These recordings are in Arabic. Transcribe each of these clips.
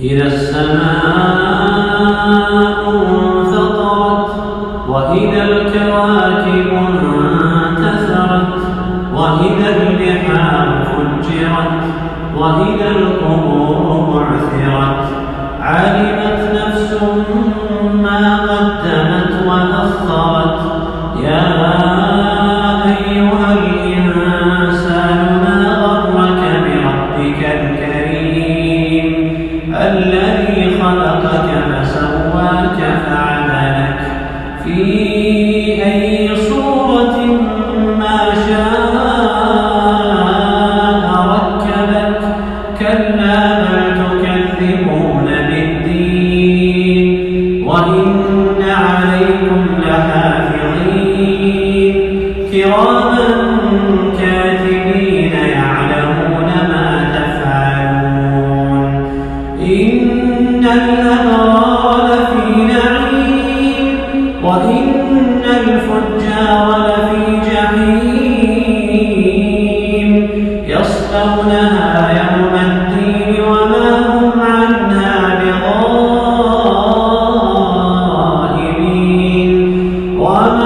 إذا السماء انفطرت وإذا الكواكب انتثرت وإذا البحار فجرت وإذا القبور الذي خلقك فسواك فعدلك في أي صورة ما شاء ركبك. كلا تكذبون بالدين. وإن عليكم لحافظين. كراما وما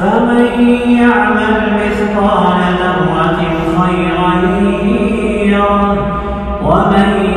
فمن يعمل مثقال ذرة خيرا يره ومن